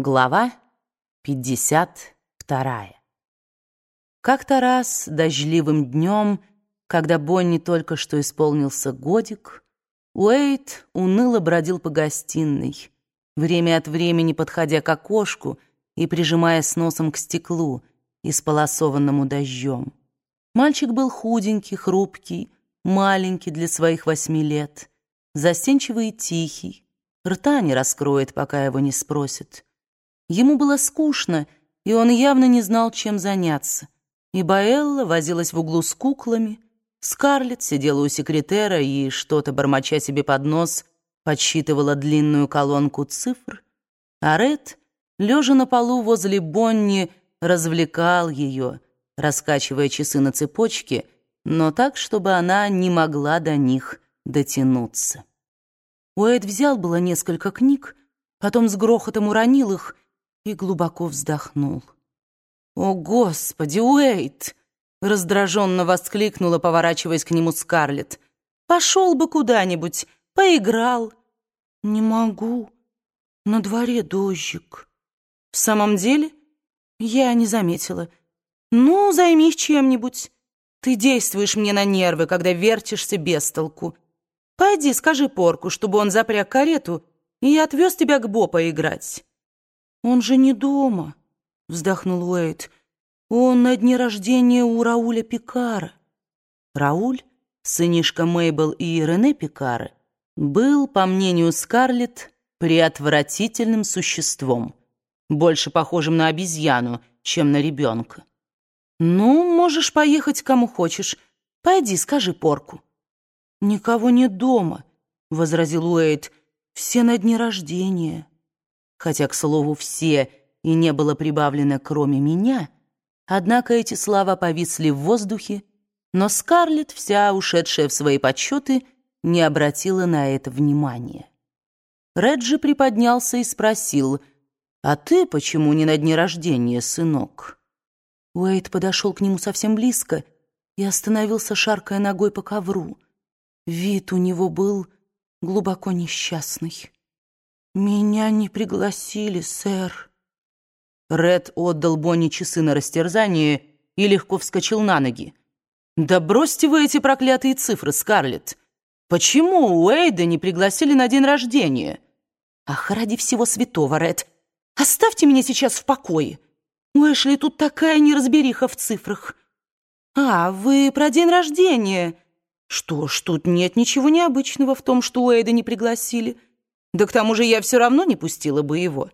Глава 52. Как-то раз дождливым днем, когда Бонни только что исполнился годик, Уэйт уныло бродил по гостиной, время от времени подходя к окошку и прижимаясь носом к стеклу, исполосованному дождем. Мальчик был худенький, хрупкий, маленький для своих восьми лет, застенчивый и тихий, рта не раскроет, пока его не спросят. Ему было скучно, и он явно не знал, чем заняться. И Баэлла возилась в углу с куклами, Скарлетт сидела у секретера и, что-то бормоча себе под нос, подсчитывала длинную колонку цифр, а Ред, лежа на полу возле Бонни, развлекал ее, раскачивая часы на цепочке, но так, чтобы она не могла до них дотянуться. Уэйд взял было несколько книг, потом с грохотом уронил их и глубоко вздохнул. «О, Господи, Уэйт!» — раздраженно воскликнула, поворачиваясь к нему Скарлетт. «Пошел бы куда-нибудь, поиграл». «Не могу. На дворе дождик». «В самом деле?» «Я не заметила. Ну, займись чем-нибудь. Ты действуешь мне на нервы, когда вертишься без толку. Пойди, скажи Порку, чтобы он запряг карету и отвез тебя к Бо поиграть». «Он же не дома», — вздохнул Уэйт. «Он на дне рождения у Рауля Пикара». Рауль, сынишка Мейбл и Рене Пикара, был, по мнению Скарлетт, приотвратительным существом, больше похожим на обезьяну, чем на ребенка. «Ну, можешь поехать кому хочешь. Пойди, скажи Порку». «Никого нет дома», — возразил Уэйт. «Все на дне рождения» хотя, к слову, все и не было прибавлено кроме меня, однако эти слова повисли в воздухе, но Скарлетт, вся ушедшая в свои подсчеты, не обратила на это внимания. Реджи приподнялся и спросил, «А ты почему не на дне рождения, сынок?» Уэйд подошел к нему совсем близко и остановился, шаркая ногой по ковру. Вид у него был глубоко несчастный. «Меня не пригласили, сэр». Ред отдал Бонни часы на растерзание и легко вскочил на ноги. «Да бросьте вы эти проклятые цифры, Скарлетт! Почему Уэйда не пригласили на день рождения?» «Ах, ради всего святого, Ред! Оставьте меня сейчас в покое! У Эшли тут такая неразбериха в цифрах!» «А, вы про день рождения!» «Что ж, тут нет ничего необычного в том, что Уэйда не пригласили». Да к тому же я все равно не пустила бы его.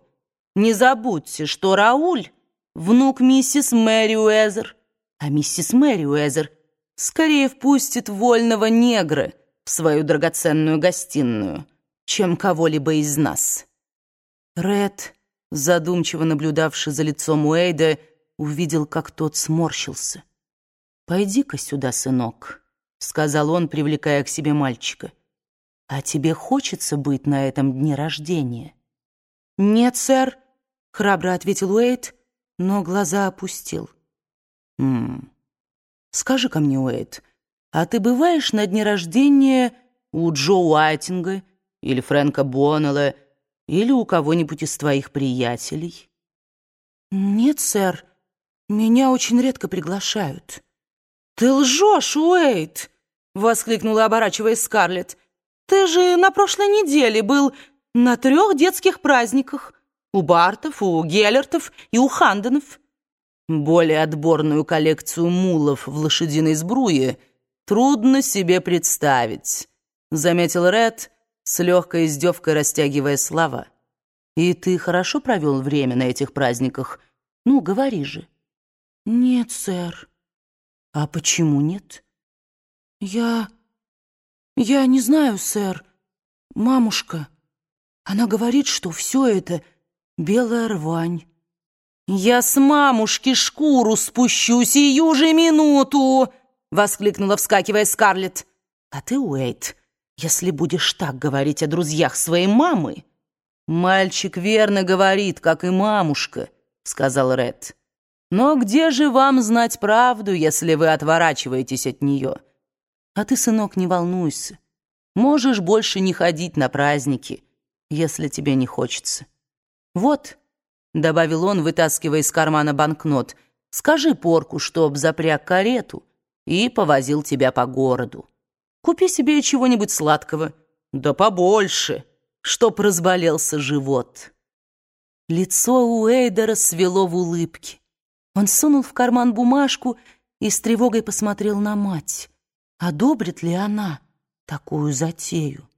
Не забудьте, что Рауль — внук миссис Мэри Уэзер, а миссис Мэри Уэзер скорее впустит вольного негра в свою драгоценную гостиную, чем кого-либо из нас. Ред, задумчиво наблюдавший за лицом Уэйда, увидел, как тот сморщился. «Пойди-ка сюда, сынок», — сказал он, привлекая к себе мальчика. «А тебе хочется быть на этом дне рождения?» «Нет, сэр», — храбро ответил Уэйт, но глаза опустил. «М скажи-ка мне, Уэйт, а ты бываешь на дне рождения у Джо Уайтинга или Фрэнка Боннелла или у кого-нибудь из твоих приятелей?» «Нет, сэр, меня очень редко приглашают». «Ты лжешь, Уэйт!» — воскликнула, оборачиваясь Скарлетт. Ты же на прошлой неделе был на трех детских праздниках. У Бартов, у Геллертов и у Ханденов. Более отборную коллекцию мулов в лошадиной сбруе трудно себе представить, заметил Ред, с легкой издевкой растягивая слова. И ты хорошо провел время на этих праздниках? Ну, говори же. Нет, сэр. А почему нет? Я... «Я не знаю, сэр. Мамушка. Она говорит, что все это белая рвань». «Я с мамушки шкуру спущу сию же минуту!» — воскликнула, вскакивая Скарлетт. «А ты, Уэйт, если будешь так говорить о друзьях своей мамы...» «Мальчик верно говорит, как и мамушка», — сказал Ред. «Но где же вам знать правду, если вы отворачиваетесь от нее?» А ты, сынок, не волнуйся. Можешь больше не ходить на праздники, если тебе не хочется. Вот, добавил он, вытаскивая из кармана банкнот. «Скажи порку, чтоб запряг карету и повозил тебя по городу. Купи себе чего-нибудь сладкого, да побольше, чтоб разболелся живот». Лицо Уэйдера свело в улыбке. Он сунул в карман бумажку и с тревогой посмотрел на мать. Одобрит ли она такую затею?